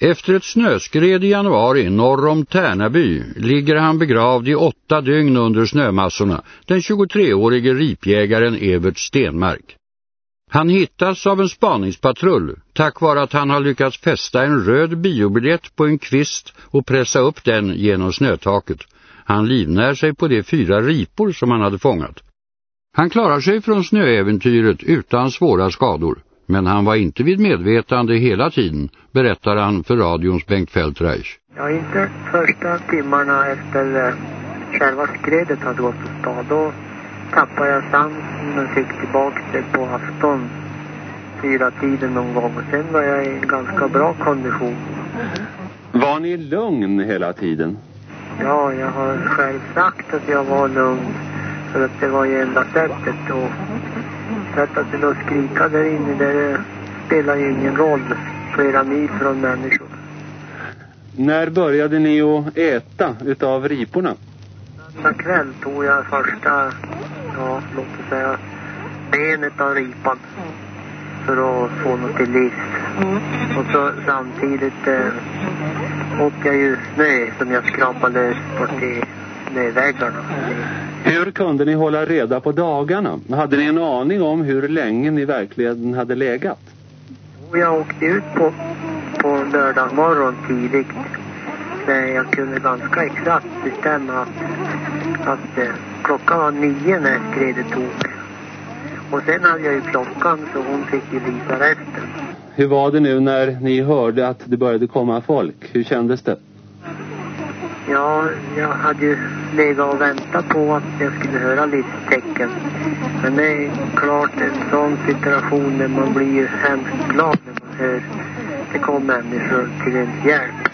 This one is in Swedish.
Efter ett snöskred i januari norr om Tärnaby ligger han begravd i åtta dygn under snömassorna, den 23-årige ripjägaren Evert Stenmark. Han hittas av en spaningspatrull tack vare att han har lyckats fästa en röd biobiljett på en kvist och pressa upp den genom snötaket. Han livnär sig på de fyra ripor som han hade fångat. Han klarar sig från snöäventyret utan svåra skador. Men han var inte vid medvetande hela tiden, berättar han för radions Bengt Feldreich. Ja, inte första timmarna efter eh, själva skredet hade gått på stad. Då tappade jag sansen och fick tillbaka det på afton. Fyra tiden någon gång. Och sen var jag i ganska bra kondition. Var ni lugn hela tiden? Ja, jag har själv sagt att jag var lugn. För att det var ju enda sättet. Och sätta sig och skrika där inne, det spelar ju ingen roll. Flera mil från människor. När började ni att äta utav riporna? Nästa kväll tog jag första, ja, låt oss säga, benet av ripan. För att få något till livs. Och så samtidigt eh, åt jag ju snö som jag skrapade bort i snöväggarna. Hur kunde ni hålla reda på dagarna? Hade ni en aning om hur länge ni verkligen hade legat? Jag åkte ut på, på lördag morgon tidigt. Jag kunde ganska exakt bestämma att, att eh, klockan var nio när skredet tog. Och sen hade jag ju klockan så hon fick ju visa resten. Hur var det nu när ni hörde att det började komma folk? Hur kändes det? Ja, jag hade ju legat och väntat på att jag skulle höra livstecken. Men det är klart en sån situation där man blir ju hemskt glad när man hör det kommer människor till ens hjälp.